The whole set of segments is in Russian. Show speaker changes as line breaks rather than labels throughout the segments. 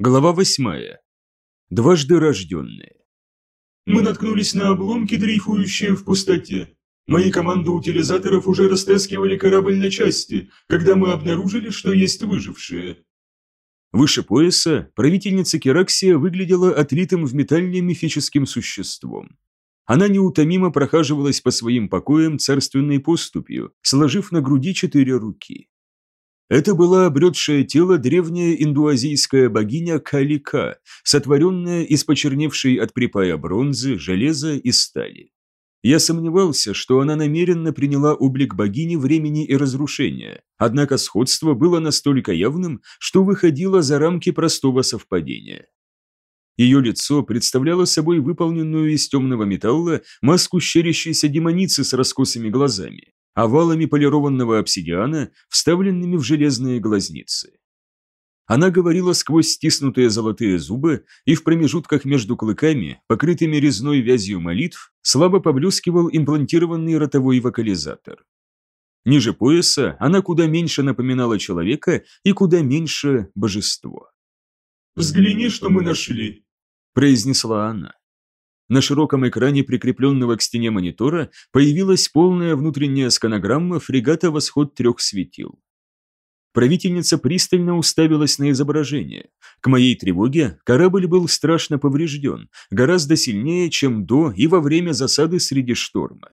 Глава восьмая. Дважды рожденные.
Мы наткнулись на обломки, дрейфующие в пустоте. Мои команды утилизаторов уже растаскивали корабль на части, когда мы обнаружили, что есть выжившие.
Выше пояса правительница Кераксия выглядела отлитым в металле мифическим существом. Она неутомимо прохаживалась по своим покоям царственной поступью, сложив на груди четыре руки. Это была обретшее тело древняя индуазийская богиня Калика, сотворенная из почерневшей от припая бронзы, железа и стали. Я сомневался, что она намеренно приняла облик богини времени и разрушения, однако сходство было настолько явным, что выходило за рамки простого совпадения. Ее лицо представляло собой выполненную из темного металла маску щерящейся демоницы с раскосыми глазами, овалами полированного обсидиана, вставленными в железные глазницы. Она говорила сквозь стиснутые золотые зубы, и в промежутках между клыками, покрытыми резной вязью молитв, слабо поблескивал имплантированный ротовой вокализатор. Ниже пояса она куда меньше напоминала человека и куда меньше божество.
«Взгляни, что мы нашли», –
произнесла она. На широком экране, прикрепленного к стене монитора, появилась полная внутренняя сканограмма фрегата «Восход трех светил». Правительница пристально уставилась на изображение. К моей тревоге корабль был страшно поврежден, гораздо сильнее, чем до и во время засады среди шторма.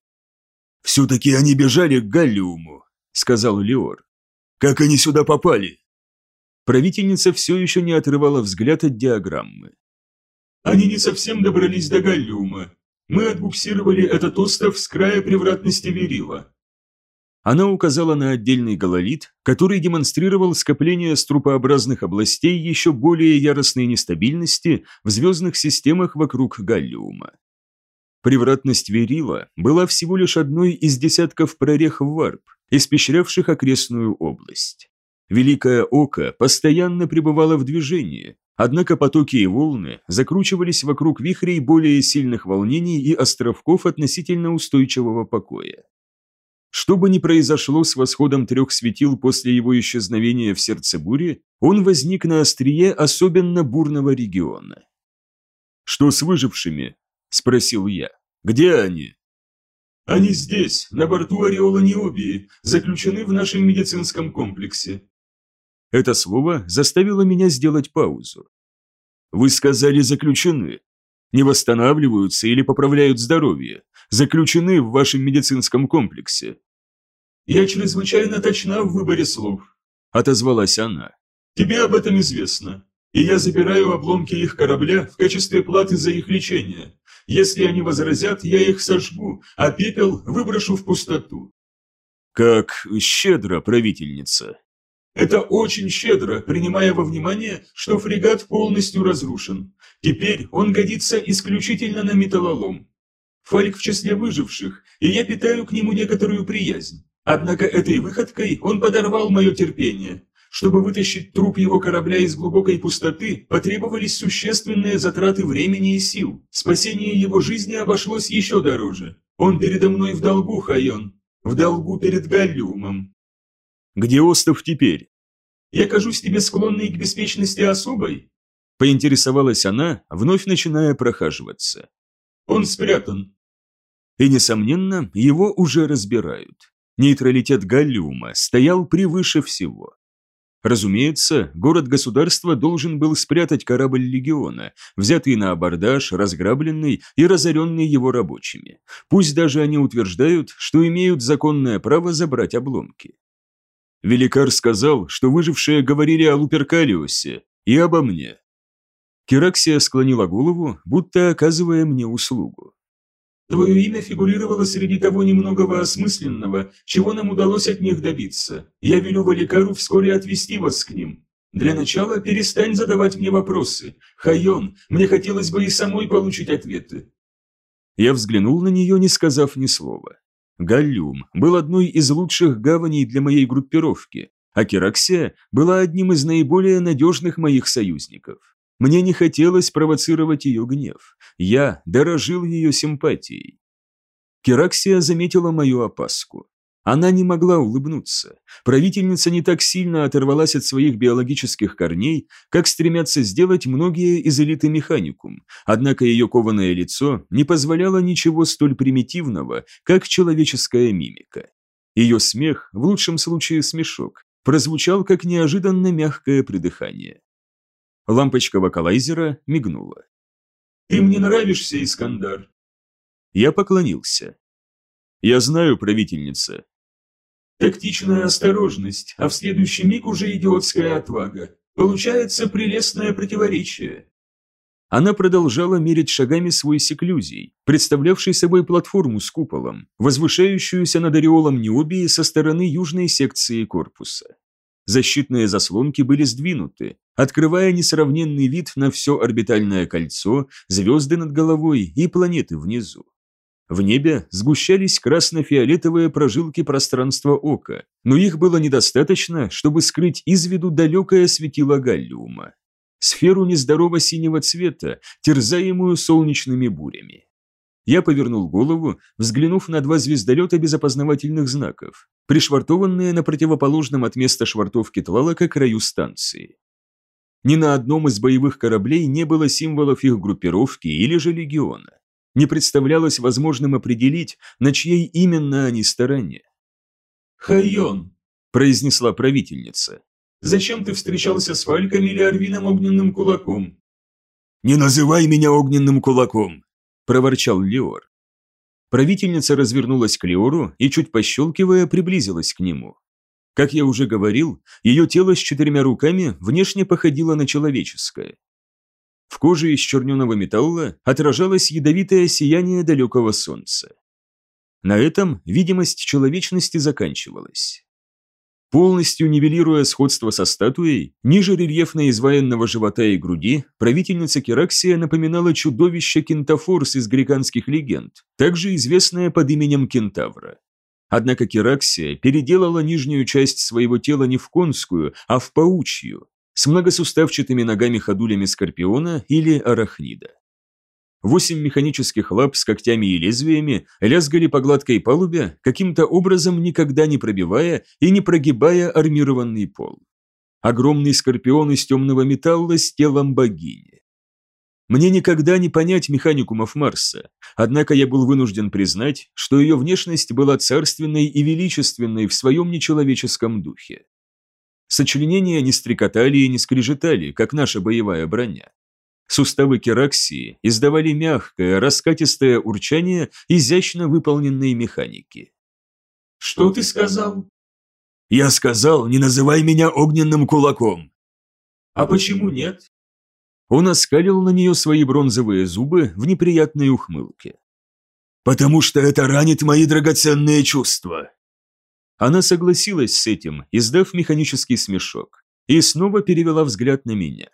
«Все-таки они бежали к Галлиуму», — сказал Леор. «Как они сюда попали?»
Правительница все еще не отрывала взгляд от диаграммы.
Они не совсем добрались до Галлиума. Мы отбуксировали этот остров с края превратности Верила.
Она указала на отдельный гололит, который демонстрировал скопление струпообразных областей еще более яростной нестабильности в звездных системах вокруг Галлиума. Превратность Верила была всего лишь одной из десятков прорех в варп, испещрявших окрестную область. Великое Око постоянно пребывало в движении, Однако потоки и волны закручивались вокруг вихрей более сильных волнений и островков относительно устойчивого покоя. Что бы ни произошло с восходом трех светил после его исчезновения в сердце бури, он возник на острие особенно бурного региона. «Что с выжившими?» – спросил я. «Где они?»
«Они здесь, на борту Ореола Необии, заключены в нашем медицинском комплексе.
Это слово заставило меня сделать паузу. «Вы сказали заключены. Не восстанавливаются или поправляют здоровье. Заключены в вашем медицинском комплексе».
«Я чрезвычайно точна в выборе слов», –
отозвалась она.
«Тебе об этом известно. И я забираю обломки их корабля в качестве платы за их лечение. Если они возразят, я их сожгу, а пепел выброшу в пустоту».
«Как щедро, правительница»,
это очень щедро, принимая во внимание, что фрегат полностью разрушен. Теперь он годится исключительно на металлолом. Фальк в числе выживших, и я питаю к нему некоторую приязнь. Однако этой выходкой он подорвал мое терпение. Чтобы вытащить труп его корабля из глубокой пустоты, потребовались существенные затраты времени и сил. Спасение его жизни обошлось еще дороже. Он передо мной в долгу, Хайон. В долгу перед Галлиумом.
Где остров теперь?
Я кажусь тебе склонной к беспечности особой?
Поинтересовалась она, вновь начиная прохаживаться.
Он спрятан.
И, несомненно, его уже разбирают. Нейтралитет Галлиума стоял превыше всего. Разумеется, город-государство должен был спрятать корабль легиона, взятый на абордаж, разграбленный и разоренный его рабочими. Пусть даже они утверждают, что имеют законное право забрать обломки. Великар сказал, что выжившие говорили о Луперкалиусе и обо мне. Кераксия склонила голову, будто оказывая мне услугу.
Твое имя фигурировало среди того немногого осмысленного, чего нам удалось от них добиться. Я велю Валикару вскоре отвести вас к ним. Для начала перестань задавать мне вопросы. Хайон, мне хотелось бы и самой получить ответы.
Я взглянул на нее, не сказав ни слова. Галлюм был одной из лучших гаваней для моей группировки, а Кераксия была одним из наиболее надежных моих союзников. Мне не хотелось провоцировать ее гнев. Я дорожил ее симпатией. Кераксия заметила мою опаску. Она не могла улыбнуться. Правительница не так сильно оторвалась от своих биологических корней, как стремятся сделать многие из элиты механикум, однако ее кованое лицо не позволяло ничего столь примитивного, как человеческая мимика. Ее смех, в лучшем случае смешок, прозвучал как неожиданно мягкое придыхание. Лампочка вокалайзера мигнула.
«Ты мне нравишься, Искандар!»
Я поклонился. «Я знаю, правительница,
Тактичная осторожность, а в следующий миг уже идиотская отвага. Получается прелестное противоречие.
Она продолжала мерить шагами свой секлюзий, представлявший собой платформу с куполом, возвышающуюся над ореолом Необии со стороны южной секции корпуса. Защитные заслонки были сдвинуты, открывая несравненный вид на все орбитальное кольцо, звезды над головой и планеты внизу. В небе сгущались красно-фиолетовые прожилки пространства ока, но их было недостаточно, чтобы скрыть из виду далекое светило галлиума. Сферу нездорово синего цвета, терзаемую солнечными бурями. Я повернул голову, взглянув на два звездолета без опознавательных знаков, пришвартованные на противоположном от места швартовки Тлалака краю станции. Ни на одном из боевых кораблей не было символов их группировки или же легиона не представлялось возможным определить, на чьей именно они стороне.
«Хайон», –
произнесла правительница.
«Зачем ты встречался с Фальком или Арвином огненным кулаком?»
«Не называй меня огненным кулаком», –
проворчал Леор. Правительница развернулась к Леору и, чуть пощелкивая, приблизилась к нему. Как я уже говорил, ее тело с четырьмя руками внешне походило на человеческое. В коже из черненого металла отражалось ядовитое сияние далекого солнца. На этом видимость человечности заканчивалась. Полностью нивелируя сходство со статуей, ниже рельефно изваянного живота и груди, правительница Кераксия напоминала чудовище Кентафорс из греканских легенд, также известное под именем Кентавра. Однако Кераксия переделала нижнюю часть своего тела не в конскую, а в паучью, с многосуставчатыми ногами-ходулями скорпиона или арахнида. Восемь механических лап с когтями и лезвиями лязгали по гладкой палубе, каким-то образом никогда не пробивая и не прогибая армированный пол. Огромный скорпион из темного металла с телом богини. Мне никогда не понять механикумов Марса, однако я был вынужден признать, что ее внешность была царственной и величественной в своем нечеловеческом духе. Сочленения не стрекотали и не скрежетали, как наша боевая броня. Суставы кераксии издавали мягкое, раскатистое урчание изящно выполненной механики.
«Что ты сказал?»
«Я сказал, не называй меня огненным кулаком».
«А почему нет?»
Он оскалил на нее свои бронзовые зубы в неприятной ухмылке.
«Потому что это ранит мои драгоценные чувства.
Она согласилась с этим, издав механический смешок, и снова перевела взгляд на меня.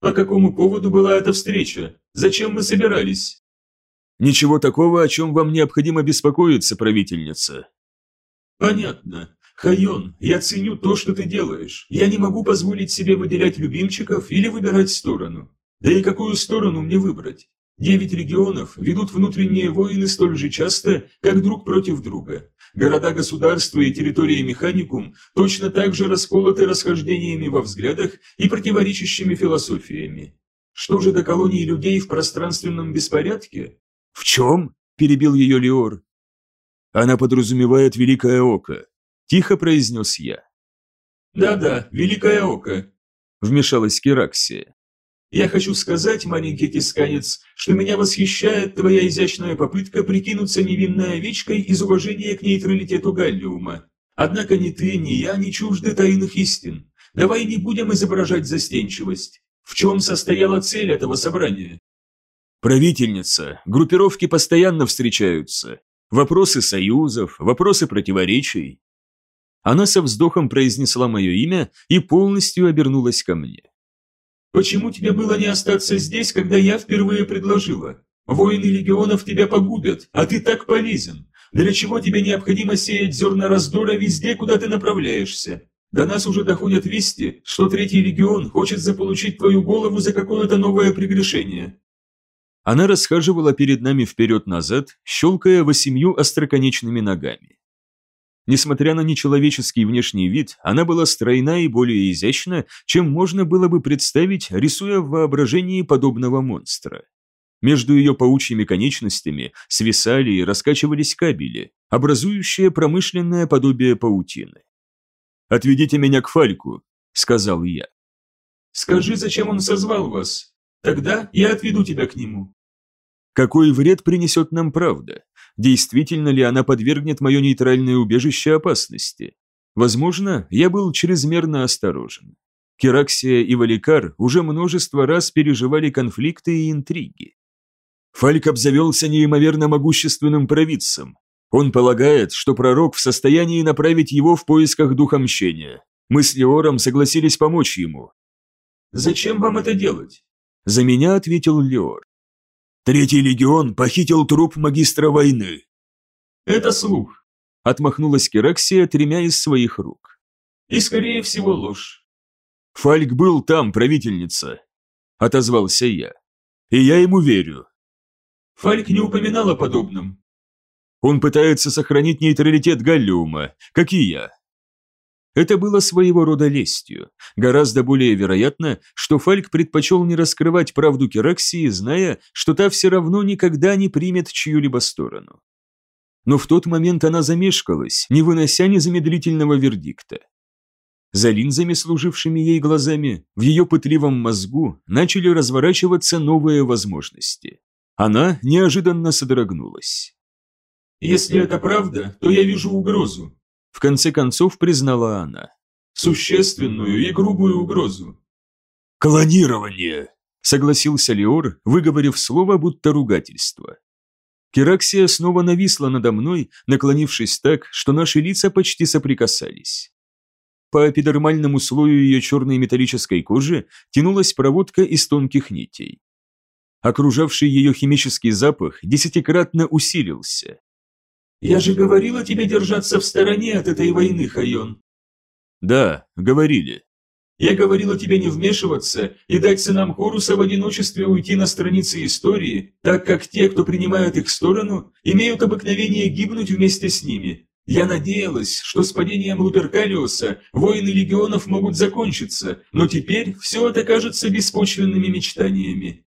«По какому поводу была эта встреча? Зачем мы собирались?»
«Ничего такого, о чем вам необходимо беспокоиться, правительница».
«Понятно. Хайон, я ценю то, что ты делаешь. Я не могу позволить себе выделять любимчиков или выбирать сторону. Да и какую сторону мне выбрать? Девять регионов ведут внутренние войны столь же часто, как друг против друга. Города, государства и территории механикум точно так же расколоты расхождениями во взглядах и противоречащими философиями. Что же до колонии людей в пространственном беспорядке?
«В чем?» – перебил ее Леор. «Она подразумевает Великое Око», – тихо произнес я.
«Да-да, Великое Око», –
вмешалась Кераксия.
Я хочу сказать, маленький тисканец, что меня восхищает твоя изящная попытка прикинуться невинной овечкой из уважения к нейтралитету Галлиума. Однако ни ты, ни я не чужды тайных истин. Давай не будем изображать застенчивость. В чем состояла цель этого собрания?
Правительница, группировки постоянно встречаются. Вопросы союзов, вопросы противоречий. Она со вздохом произнесла мое имя и полностью обернулась ко мне.
Почему тебе было не остаться здесь, когда я впервые предложила? Воины легионов тебя погубят, а ты так полезен. Для чего тебе необходимо сеять зерна раздора везде, куда ты направляешься? До нас уже доходят вести, что Третий легион хочет заполучить твою голову за какое-то новое прегрешение.
Она расхаживала перед нами вперед-назад, щелкая восемью остроконечными ногами. Несмотря на нечеловеческий внешний вид, она была стройна и более изящна, чем можно было бы представить, рисуя в воображении подобного монстра. Между ее паучьими конечностями свисали и раскачивались кабели, образующие промышленное подобие паутины. «Отведите меня к Фальку», — сказал я.
«Скажи, зачем он созвал вас? Тогда я отведу тебя к нему».
Какой вред принесет нам правда? Действительно ли она подвергнет мое нейтральное убежище опасности? Возможно, я был чрезмерно осторожен. Кераксия и Валикар уже множество раз переживали конфликты и интриги. Фальк обзавелся неимоверно могущественным провидцем. Он полагает, что пророк в состоянии направить его в поисках духа мщения. Мы с Леором согласились помочь ему.
«Зачем вам это делать?»
За меня ответил Леор.
Третий легион похитил труп магистра войны.
Это слух.
Отмахнулась Кераксия тремя из своих рук.
И скорее всего ложь.
Фальк был там, правительница. Отозвался я. И я ему верю.
Фальк не упоминал о подобном.
Он пытается сохранить нейтралитет Галлиума, как и я. Это было своего рода лестью. Гораздо более вероятно, что Фальк предпочел не раскрывать правду Кераксии, зная, что та все равно никогда не примет чью-либо сторону. Но в тот момент она замешкалась, не вынося незамедлительного вердикта. За линзами, служившими ей глазами, в ее пытливом мозгу начали разворачиваться новые возможности. Она неожиданно содрогнулась.
«Если это правда, то я вижу угрозу»,
в конце концов признала она.
Существенную и грубую угрозу.
«Клонирование!»
– согласился Леор, выговорив слово, будто ругательство. Кераксия снова нависла надо мной, наклонившись так, что наши лица почти соприкасались. По эпидермальному слою ее черной металлической кожи тянулась проводка из тонких нитей. Окружавший ее химический запах десятикратно усилился.
«Я же говорила тебе держаться в стороне от этой войны, Хайон».
«Да, говорили».
«Я говорила тебе не вмешиваться и дать сынам Хоруса в одиночестве уйти на страницы истории, так как те, кто принимает их сторону, имеют обыкновение гибнуть вместе с ними. Я надеялась, что с падением Луперкалиуса войны легионов могут закончиться, но теперь все это кажется беспочвенными мечтаниями».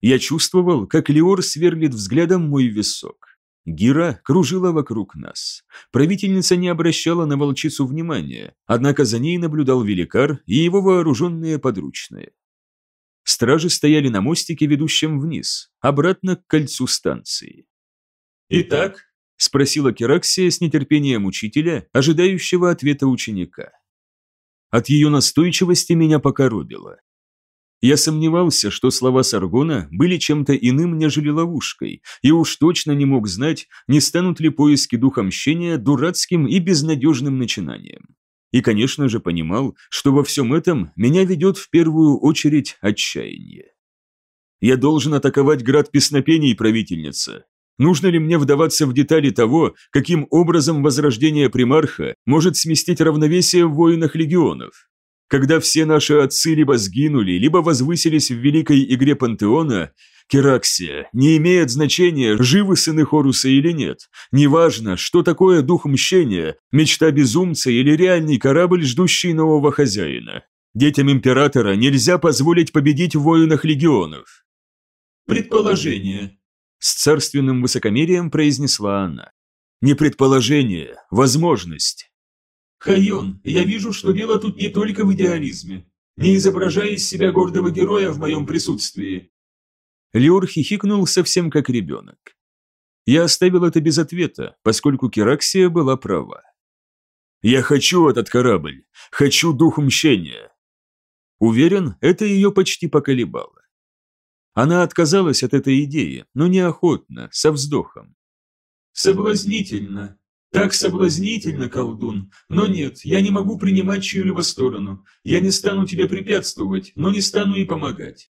Я чувствовал, как Леор сверлит взглядом мой висок. Гира кружила вокруг нас. Правительница не обращала на волчицу внимания, однако за ней наблюдал великар и его вооруженные подручные. Стражи стояли на мостике, ведущем вниз, обратно к кольцу станции.
«Итак?»
– спросила Кераксия с нетерпением учителя, ожидающего ответа ученика. От ее настойчивости меня покоробило. Я сомневался, что слова Саргона были чем-то иным, нежели ловушкой, и уж точно не мог знать, не станут ли поиски духа мщения дурацким и безнадежным начинанием. И, конечно же, понимал, что во всем этом меня ведет в первую очередь отчаяние. Я должен атаковать град песнопений, правительница. Нужно ли мне вдаваться в детали того, каким образом возрождение примарха может сместить равновесие в воинах легионов? Когда все наши отцы либо сгинули, либо возвысились в великой игре пантеона, Кераксия, не имеет значения, живы сыны Хоруса или нет. Неважно, что такое дух мщения, мечта безумца или реальный корабль, ждущий нового хозяина. Детям императора нельзя позволить победить в воинах легионов.
Предположение.
С царственным высокомерием произнесла она. Не предположение, возможность.
Хайон, я вижу, что дело тут не только в идеализме. Не изображая из себя гордого героя в моем присутствии.
Леор хихикнул совсем как ребенок. Я оставил это без ответа, поскольку Кераксия была права. «Я хочу этот корабль! Хочу дух мщения!» Уверен, это ее почти поколебало. Она отказалась от этой идеи, но неохотно, со вздохом.
«Соблазнительно», так соблазнительно, колдун. Но нет, я не могу принимать чью-либо сторону. Я не стану тебе препятствовать, но не стану и помогать.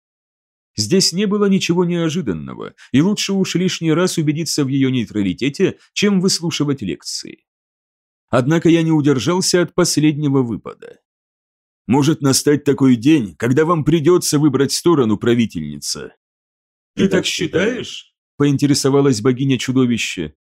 Здесь не было ничего неожиданного, и лучше уж лишний раз убедиться в ее нейтралитете, чем выслушивать лекции. Однако я не удержался от последнего выпада. Может настать такой день, когда вам придется выбрать сторону, правительница.
Ты так считаешь?
Поинтересовалась богиня чудовище.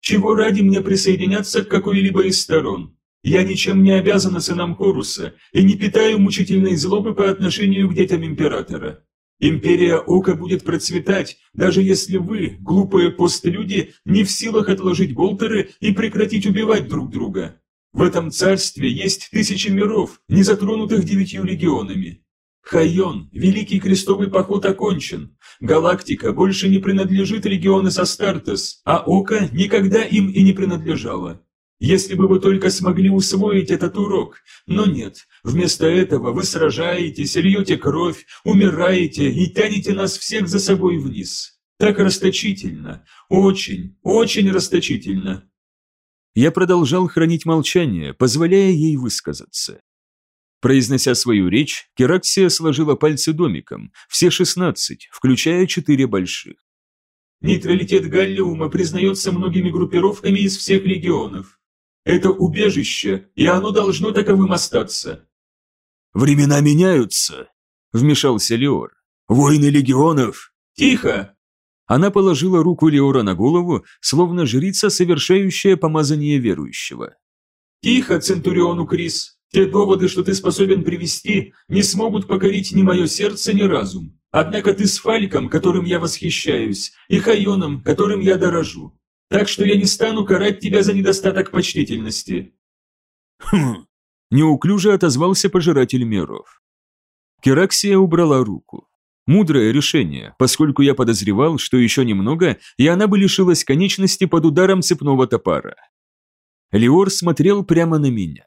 Чего ради мне присоединяться к какой-либо из сторон? Я ничем не обязана сынам Хоруса и не питаю мучительной злобы по отношению к детям Императора. Империя Ока будет процветать, даже если вы, глупые постлюди, не в силах отложить болтеры и прекратить убивать друг друга. В этом царстве есть тысячи миров, не затронутых девятью легионами. Хайон, Великий Крестовый Поход окончен. Галактика больше не принадлежит легиону Састартес, а Ока никогда им и не принадлежала. Если бы вы только смогли усвоить этот урок, но нет, вместо этого вы сражаетесь, льете кровь, умираете и тянете нас всех за собой вниз. Так расточительно, очень, очень расточительно.
Я продолжал хранить молчание, позволяя ей высказаться. Произнося свою речь, Кераксия сложила пальцы домиком, все шестнадцать, включая четыре больших.
Нейтралитет Галлиума признается многими группировками из всех регионов. Это убежище, и оно должно таковым остаться.
Времена меняются, вмешался Леор. Войны легионов.
Тихо!
Она положила руку Леора на голову, словно жрица, совершающая помазание верующего.
Тихо, Центуриону Крис. Те доводы, что ты способен привести, не смогут покорить ни мое сердце, ни разум. Однако ты с Фальком, которым я восхищаюсь, и Хайоном, которым я дорожу. Так что я не стану карать тебя за недостаток почтительности».
«Хм...» – неуклюже отозвался пожиратель миров. Кераксия убрала руку. Мудрое решение, поскольку я подозревал, что еще немного, и она бы лишилась конечности под ударом цепного топора. Леор смотрел прямо на меня.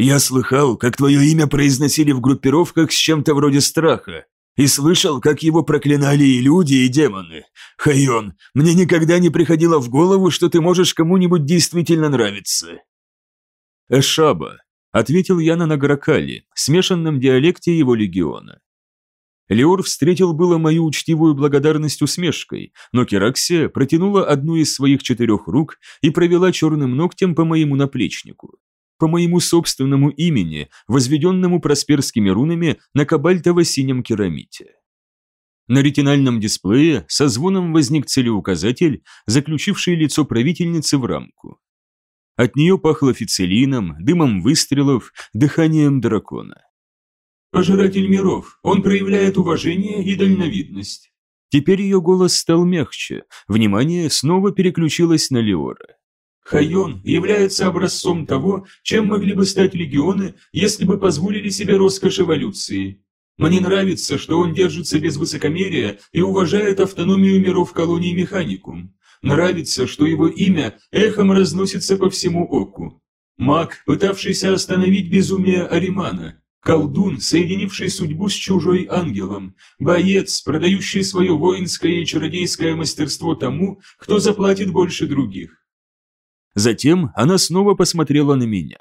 «Я слыхал, как твое имя произносили в группировках с чем-то вроде страха, и слышал, как его проклинали и люди, и демоны. Хайон, мне никогда не приходило в голову, что ты можешь кому-нибудь действительно нравиться».
«Эшаба», — ответил я на Награкали, смешанном диалекте его легиона. Леор встретил было мою учтивую благодарность усмешкой, но Кераксия протянула одну из своих четырех рук и провела черным ногтем по моему наплечнику по моему собственному имени, возведенному просперскими рунами на кабальтово-синем керамите. На ретинальном дисплее со звоном возник целеуказатель, заключивший лицо правительницы в рамку. От нее пахло фицелином, дымом выстрелов, дыханием дракона.
«Пожиратель миров, он проявляет уважение и дальновидность».
Теперь ее голос стал мягче, внимание снова переключилось на Леора.
Хайон является образцом того, чем могли бы стать легионы, если бы позволили себе роскошь эволюции. Мне нравится, что он держится без высокомерия и уважает автономию миров колонии Механикум. Нравится, что его имя эхом разносится по всему оку. Маг, пытавшийся остановить безумие Аримана. Колдун, соединивший судьбу с чужой ангелом. Боец, продающий свое воинское и чародейское мастерство тому, кто заплатит больше других.
Затем она снова посмотрела на меня.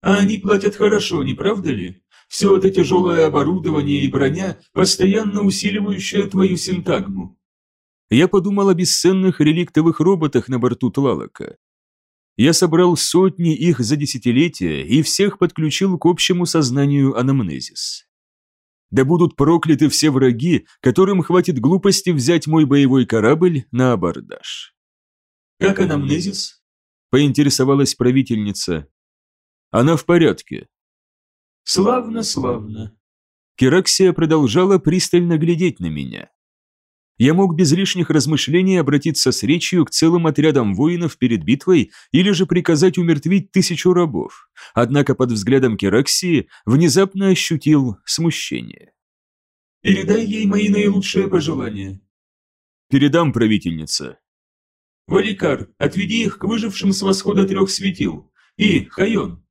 «А они платят хорошо, не правда ли? Все это тяжелое оборудование и броня, постоянно усиливающая твою синтагму».
Я подумал о бесценных реликтовых роботах на борту Тлалока. Я собрал сотни их за десятилетия и всех подключил к общему сознанию анамнезис. Да будут прокляты все враги, которым хватит глупости взять мой боевой корабль на абордаж.
«Как анамнезис?»
Поинтересовалась правительница. Она в порядке.
Славно, славно.
Кераксия продолжала пристально глядеть на меня. Я мог без лишних размышлений обратиться с речью к целым отрядам воинов перед битвой или же приказать умертвить тысячу рабов, однако под взглядом Кераксии внезапно ощутил смущение.
«Передай ей мои наилучшие пожелания».
«Передам, правительница»,
Валикар, отведи их к выжившим с восхода трех светил. И, Хайон.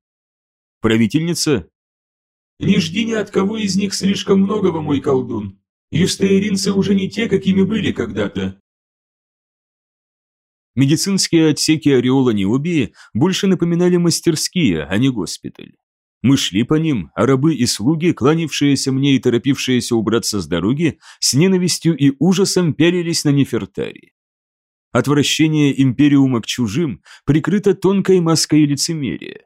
Правительница?
Не жди ни от кого из них слишком многого, мой колдун. Юстееринцы уже не те, какими были когда-то.
Медицинские отсеки ореола Необии больше напоминали мастерские, а не госпиталь. Мы шли по ним, а рабы и слуги, кланявшиеся мне и торопившиеся убраться с дороги, с ненавистью и ужасом пялились на Нефертари. Отвращение Империума к чужим прикрыто тонкой маской лицемерия.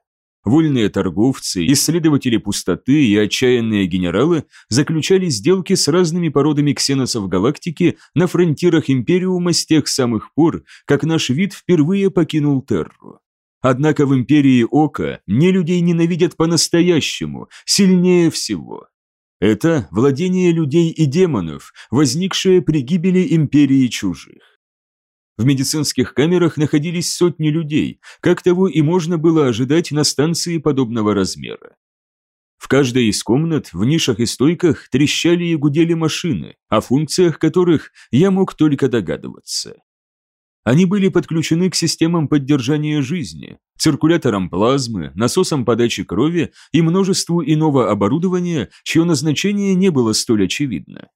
Вольные торговцы, исследователи пустоты и отчаянные генералы заключали сделки с разными породами ксеносов галактики на фронтирах Империума с тех самых пор, как наш вид впервые покинул Терру. Однако в Империи Ока не людей ненавидят по-настоящему, сильнее всего. Это владение людей и демонов, возникшее при гибели Империи Чужих. В медицинских камерах находились сотни людей, как того и можно было ожидать на станции подобного размера. В каждой из комнат, в нишах и стойках трещали и гудели машины, о функциях которых я мог только догадываться. Они были подключены к системам поддержания жизни, циркуляторам плазмы, насосам подачи крови и множеству иного оборудования, чье назначение не было столь очевидно.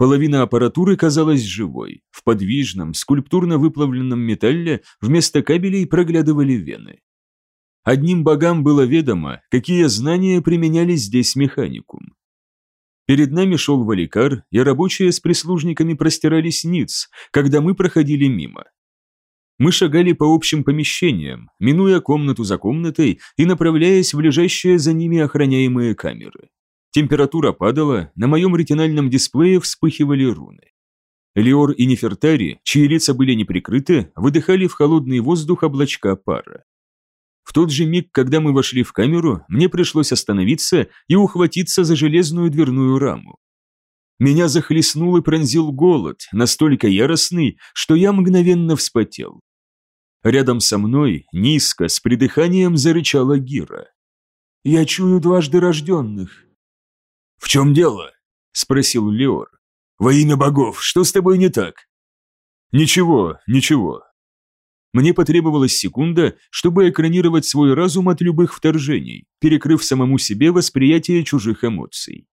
Половина аппаратуры казалась живой. В подвижном, скульптурно выплавленном металле вместо кабелей проглядывали вены. Одним богам было ведомо, какие знания применяли здесь механикум. Перед нами шел валикар, и рабочие с прислужниками простирались ниц, когда мы проходили мимо. Мы шагали по общим помещениям, минуя комнату за комнатой и направляясь в лежащие за ними охраняемые камеры. Температура падала, на моем ретинальном дисплее вспыхивали руны. Леор и Нефертари, чьи лица были неприкрыты, выдыхали в холодный воздух облачка пара. В тот же миг, когда мы вошли в камеру, мне пришлось остановиться и ухватиться за железную дверную раму. Меня захлестнул и пронзил голод, настолько яростный, что я мгновенно вспотел. Рядом со мной, низко, с придыханием зарычала Гира. «Я чую дважды рожденных»,
«В чем дело?» – спросил Леор. «Во имя богов, что с тобой не так?»
«Ничего, ничего». Мне потребовалась секунда, чтобы экранировать свой разум от любых вторжений, перекрыв самому себе восприятие чужих эмоций.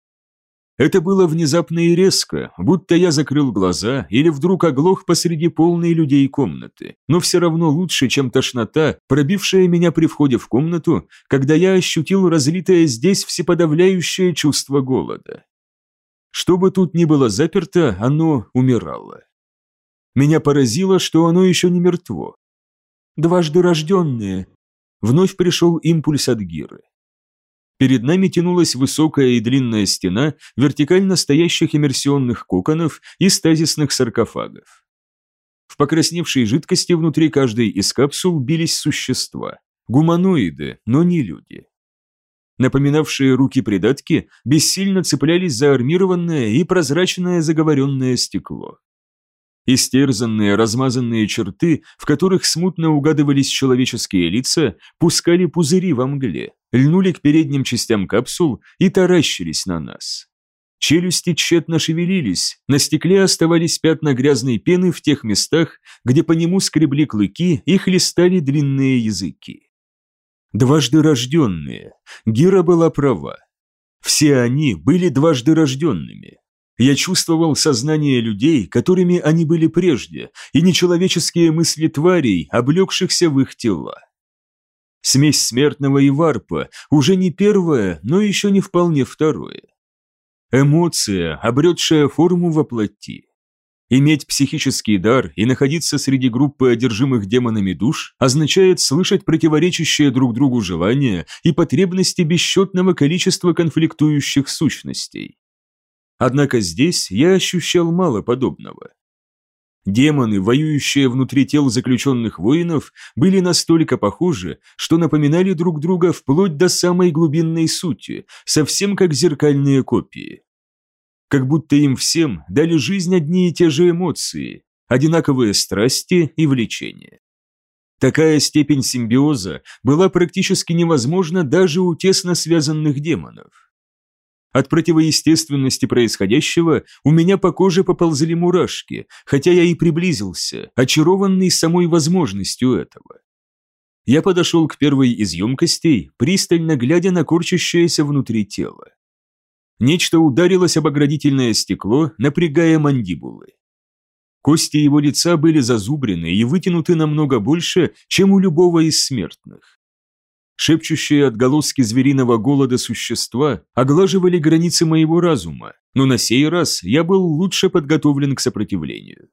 Это было внезапно и резко, будто я закрыл глаза или вдруг оглох посреди полной людей комнаты, но все равно лучше, чем тошнота, пробившая меня при входе в комнату, когда я ощутил разлитое здесь всеподавляющее чувство голода. Что бы тут ни было заперто, оно умирало. Меня поразило, что оно еще не мертво. «Дважды рожденные!» Вновь пришел импульс от Гиры. Перед нами тянулась высокая и длинная стена вертикально стоящих иммерсионных коконов и стазисных саркофагов. В покрасневшей жидкости внутри каждой из капсул бились существа. Гуманоиды, но не люди. Напоминавшие руки придатки бессильно цеплялись за армированное и прозрачное заговоренное стекло. Истерзанные, размазанные черты, в которых смутно угадывались человеческие лица, пускали пузыри во мгле, льнули к передним частям капсул и таращились на нас. Челюсти тщетно шевелились, на стекле оставались пятна грязной пены в тех местах, где по нему скребли клыки и хлестали длинные языки. Дважды рожденные. Гира была права. Все они были дважды рожденными. Я чувствовал сознание людей, которыми они были прежде, и нечеловеческие мысли тварей, облегшихся в их тела. Смесь смертного и варпа, уже не первое, но еще не вполне второе. Эмоция, обретшая форму во плоти. Иметь психический дар и находиться среди группы одержимых демонами душ означает слышать противоречащие друг другу желания и потребности бесчетного количества конфликтующих сущностей. Однако здесь я ощущал мало подобного. Демоны, воюющие внутри тел заключенных воинов, были настолько похожи, что напоминали друг друга вплоть до самой глубинной сути, совсем как зеркальные копии. Как будто им всем дали жизнь одни и те же эмоции, одинаковые страсти и влечения. Такая степень симбиоза была практически невозможна даже у тесно связанных демонов. От противоестественности происходящего у меня по коже поползли мурашки, хотя я и приблизился, очарованный самой возможностью этого. Я подошел к первой из емкостей, пристально глядя на корчащееся внутри тело. Нечто ударилось об оградительное стекло, напрягая мандибулы. Кости его лица были зазубрены и вытянуты намного больше, чем у любого из смертных. Шепчущие отголоски звериного голода существа оглаживали границы моего разума, но на сей раз я был лучше подготовлен к сопротивлению.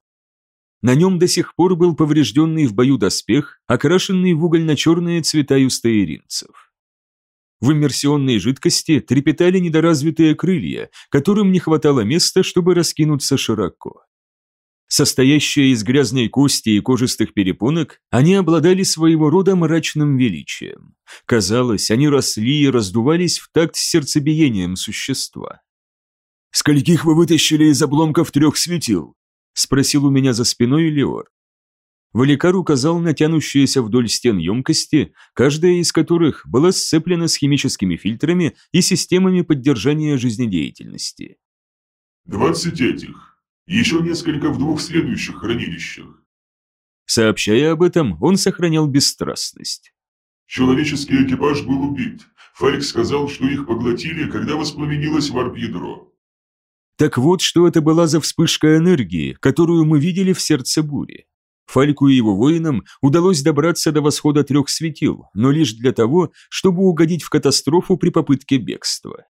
На нем до сих пор был поврежденный в бою доспех, окрашенный в угольно-черные цвета юстаиринцев. В иммерсионной жидкости трепетали недоразвитые крылья, которым не хватало места, чтобы раскинуться широко. Состоящие из грязной кости и кожистых перепонок, они обладали своего рода мрачным величием. Казалось, они росли и раздувались в такт с сердцебиением существа.
«Скольких вы вытащили из обломков трех светил?»
– спросил у меня за спиной Леор. Валикар указал на тянущиеся вдоль стен емкости, каждая из которых была сцеплена с химическими фильтрами и системами поддержания жизнедеятельности.
«Двадцать этих. Еще несколько в двух следующих хранилищах».
Сообщая об этом, он сохранял бесстрастность.
«Человеческий экипаж был убит. Фальк сказал, что их поглотили, когда воспламенилось варп-ядро».
Так вот, что это была за вспышка энергии, которую мы видели в сердце бури. Фальку и его воинам удалось добраться до восхода трех светил, но лишь для того, чтобы угодить в катастрофу при попытке бегства.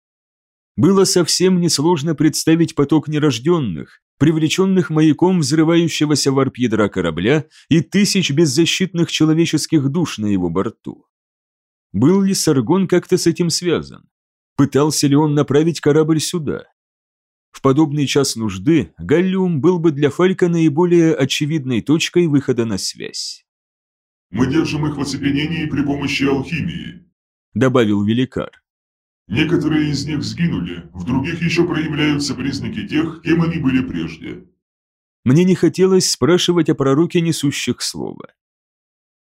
Было совсем несложно представить поток нерожденных, привлеченных маяком взрывающегося варп-ядра корабля и тысяч беззащитных человеческих душ на его борту. Был ли Саргон как-то с этим связан? Пытался ли он направить корабль сюда? В подобный час нужды Галлиум был бы для Фалька наиболее очевидной точкой выхода на связь.
«Мы держим их в оцепенении при помощи алхимии», –
добавил Великар.
«Некоторые из них сгинули, в других еще проявляются признаки тех, кем они были прежде».
Мне не хотелось спрашивать о пророке, несущих слова.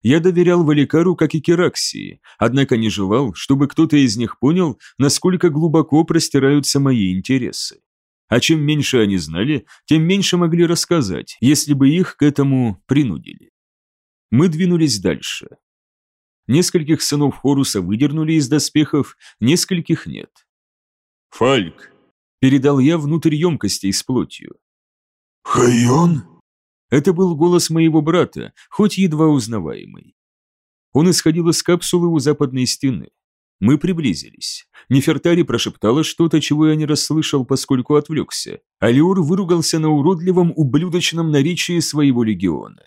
Я доверял Валикару, как и Кераксии, однако не желал, чтобы кто-то из них понял, насколько глубоко простираются мои интересы. А чем меньше они знали, тем меньше могли рассказать, если бы их к этому принудили. Мы двинулись дальше. Нескольких сынов Хоруса выдернули из доспехов, нескольких нет. «Фальк!» – передал я внутрь емкостей с плотью.
«Хайон?»
Это был голос моего брата, хоть едва узнаваемый. Он исходил из капсулы у западной стены. Мы приблизились. Нефертари прошептала что-то, чего я не расслышал, поскольку отвлекся. Алиур выругался на уродливом ублюдочном наречии своего легиона.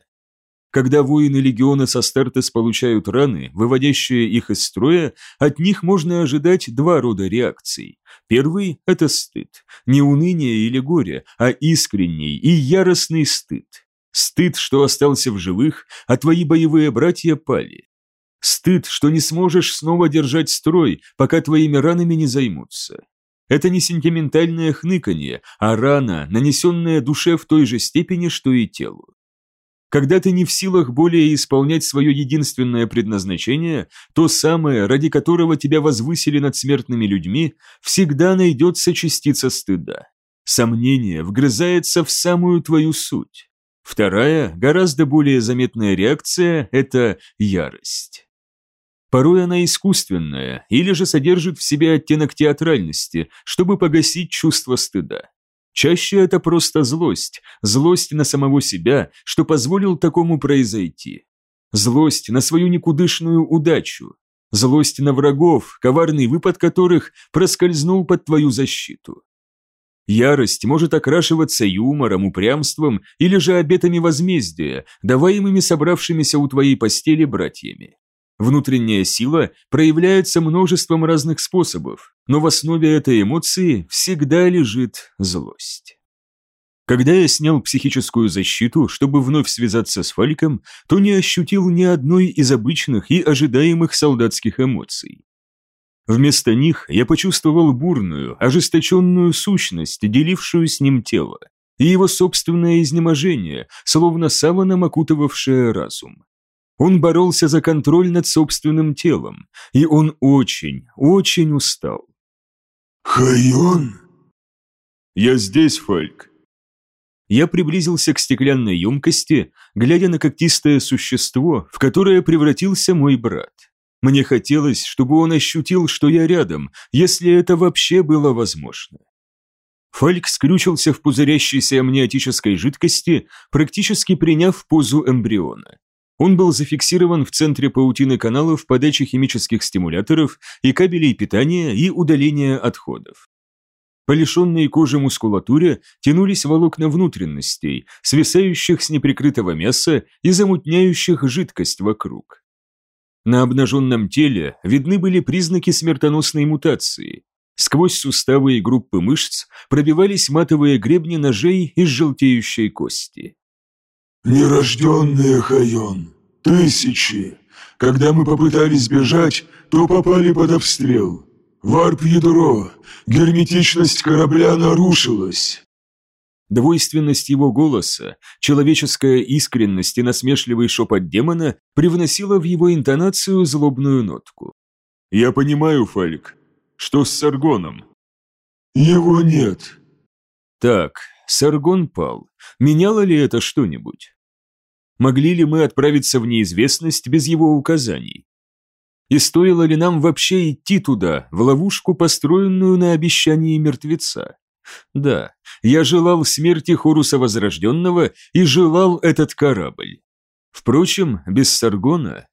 Когда воины легиона со Стартес получают раны, выводящие их из строя, от них можно ожидать два рода реакций. Первый – это стыд. Не уныние или горе, а искренний и яростный стыд. Стыд, что остался в живых, а твои боевые братья пали. Стыд, что не сможешь снова держать строй, пока твоими ранами не займутся. Это не сентиментальное хныканье, а рана, нанесенная душе в той же степени, что и телу. Когда ты не в силах более исполнять свое единственное предназначение, то самое, ради которого тебя возвысили над смертными людьми, всегда найдется частица стыда. Сомнение вгрызается в самую твою суть. Вторая, гораздо более заметная реакция – это ярость. Порой она искусственная или же содержит в себе оттенок театральности, чтобы погасить чувство стыда. Чаще это просто злость, злость на самого себя, что позволил такому произойти. Злость на свою никудышную удачу. Злость на врагов, коварный выпад которых проскользнул под твою защиту. Ярость может окрашиваться юмором, упрямством или же обетами возмездия, даваемыми собравшимися у твоей постели братьями. Внутренняя сила проявляется множеством разных способов, но в основе этой эмоции всегда лежит злость. Когда я снял психическую защиту, чтобы вновь связаться с Фальком, то не ощутил ни одной из обычных и ожидаемых солдатских эмоций. Вместо них я почувствовал бурную, ожесточенную сущность, делившую с ним тело, и его собственное изнеможение, словно саваном окутывавшее разум. Он боролся за контроль над собственным телом, и он очень, очень устал.
«Хайон?»
«Я здесь, Фальк». Я приблизился к стеклянной емкости, глядя на когтистое существо, в которое превратился мой брат. Мне хотелось, чтобы он ощутил, что я рядом, если это вообще было возможно. Фальк скрючился в пузырящейся амниотической жидкости, практически приняв позу эмбриона. Он был зафиксирован в центре паутины каналов подачи химических стимуляторов и кабелей питания и удаления отходов. По лишенной кожи мускулатуре тянулись волокна внутренностей, свисающих с неприкрытого мяса и замутняющих жидкость вокруг. На обнаженном теле видны были признаки смертоносной мутации. Сквозь суставы и группы мышц пробивались матовые гребни ножей из желтеющей кости.
«Нерожденные, Хайон, тысячи. Когда мы попытались бежать, то попали под обстрел. Варп-ядро, герметичность корабля нарушилась».
Двойственность его голоса, человеческая искренность и насмешливый шепот демона привносила в его интонацию злобную нотку.
«Я понимаю, Фалик. Что с Саргоном?»
«Его нет».
«Так, Саргон пал. Меняло ли это что-нибудь? Могли ли мы отправиться в неизвестность без его указаний? И стоило ли нам вообще идти туда, в ловушку, построенную на обещании мертвеца? Да, я желал смерти Хоруса Возрожденного и желал этот корабль. Впрочем, без Саргона...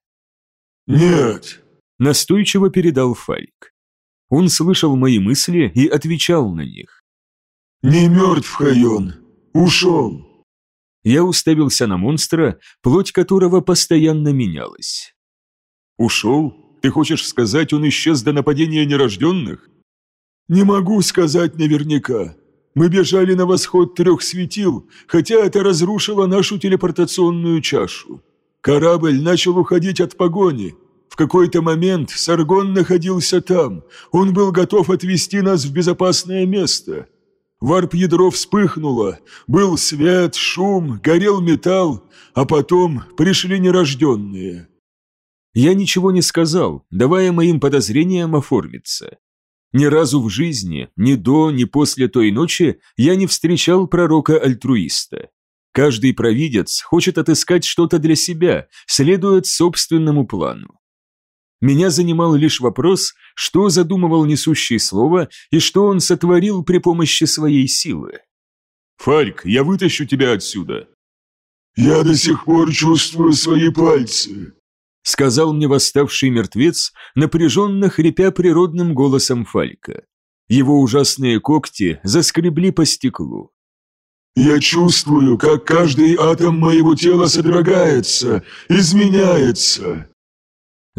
«Нет», —
настойчиво передал Фальк. Он слышал мои мысли и отвечал на них.
«Не мертв, Хайон. Ушел».
Я уставился на монстра, плоть которого постоянно менялась.
«Ушел? Ты хочешь сказать, он исчез до нападения нерожденных?»
«Не могу сказать наверняка. Мы бежали на восход трех светил, хотя это разрушило нашу телепортационную чашу. Корабль начал уходить от погони. В какой-то момент Саргон находился там. Он был готов отвезти нас в безопасное место. Варп-ядро вспыхнуло. Был свет, шум, горел металл, а потом пришли нерожденные.
Я ничего не сказал, давая моим подозрениям оформиться. Ни разу в жизни, ни до, ни после той ночи я не встречал пророка-альтруиста. Каждый провидец хочет отыскать что-то для себя, следует собственному плану. Меня занимал лишь вопрос, что задумывал несущий слово и что он сотворил при помощи своей силы.
«Фальк, я вытащу тебя отсюда!»
«Я до сих пор чувствую свои пальцы», —
сказал мне восставший мертвец, напряженно хрипя природным голосом Фалька. Его ужасные когти заскребли по стеклу.
«Я чувствую, как каждый атом моего тела содрогается, изменяется».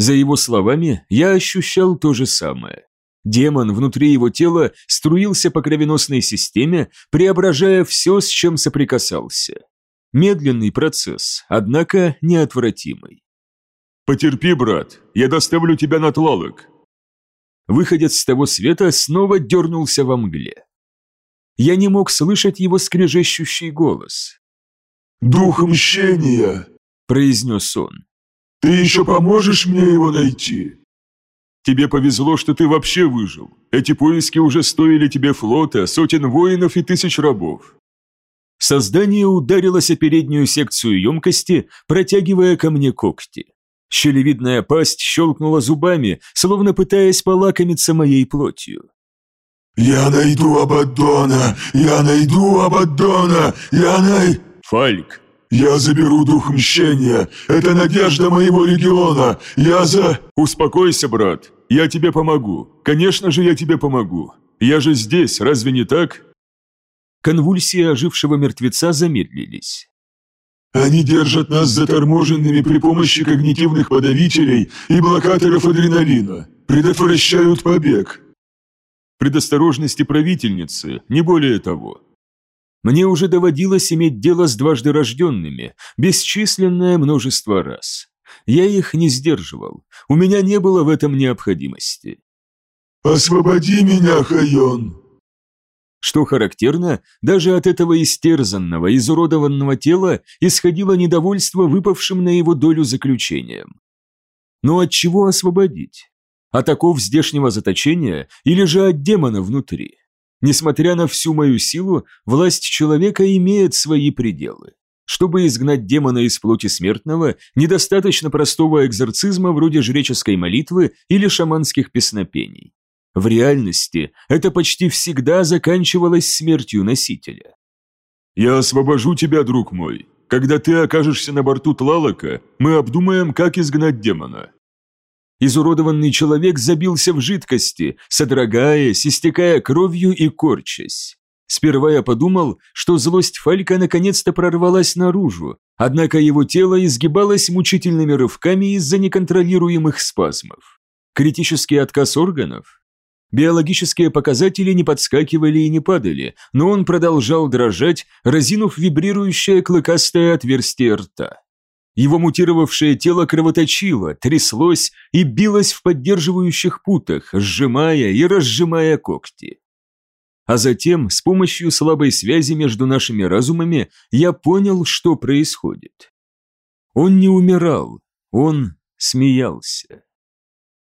За его словами я ощущал то же самое. Демон внутри его тела струился по кровеносной системе, преображая все, с чем соприкасался. Медленный процесс, однако неотвратимый.
«Потерпи, брат, я доставлю тебя на тлалок».
Выходец с того света снова дернулся во мгле. Я не мог слышать его скрежещущий голос.
«Дух мщения!»
– произнес он.
«Ты еще поможешь мне его найти?»
«Тебе повезло, что ты вообще выжил. Эти поиски уже стоили тебе флота, сотен воинов и тысяч рабов».
Создание ударилось о переднюю секцию емкости, протягивая ко мне когти. Щелевидная пасть щелкнула зубами, словно пытаясь полакомиться моей плотью.
«Я найду Абаддона! Я найду Абаддона! Я най...»
«Фальк!»
«Я заберу дух мщения! Это надежда моего легиона! Я за...»
«Успокойся, брат! Я тебе помогу! Конечно же, я тебе помогу! Я же здесь, разве не так?»
Конвульсии ожившего мертвеца замедлились.
Они держат нас заторможенными при помощи когнитивных подавителей и блокаторов адреналина. Предотвращают побег.
Предосторожности правительницы, не более того.
Мне уже доводилось иметь дело с дважды рожденными, бесчисленное множество раз. Я их не сдерживал, у меня не было в этом необходимости.
«Освободи меня, Хайон!»
Что характерно, даже от этого истерзанного, изуродованного тела исходило недовольство выпавшим на его долю заключением. Но от чего освободить? От оков здешнего заточения или же от демона внутри? Несмотря на всю мою силу, власть человека имеет свои пределы. Чтобы изгнать демона из плоти смертного, недостаточно простого экзорцизма вроде жреческой молитвы или шаманских песнопений. В реальности это почти всегда заканчивалось смертью носителя.
«Я освобожу тебя, друг мой. Когда ты окажешься на борту Тлалока, мы обдумаем, как изгнать демона».
Изуродованный человек забился в жидкости, содрогаясь, истекая кровью и корчась. Сперва я подумал, что злость Фалька наконец-то прорвалась наружу, однако его тело изгибалось мучительными рывками из-за неконтролируемых спазмов. Критический отказ органов? Биологические показатели не подскакивали и не падали, но он продолжал дрожать, разинув вибрирующее клыкастое отверстие рта. Его мутировавшее тело кровоточило, тряслось и билось в поддерживающих путах, сжимая и разжимая когти. А затем, с помощью слабой связи между нашими разумами, я понял, что происходит. Он не умирал, он смеялся.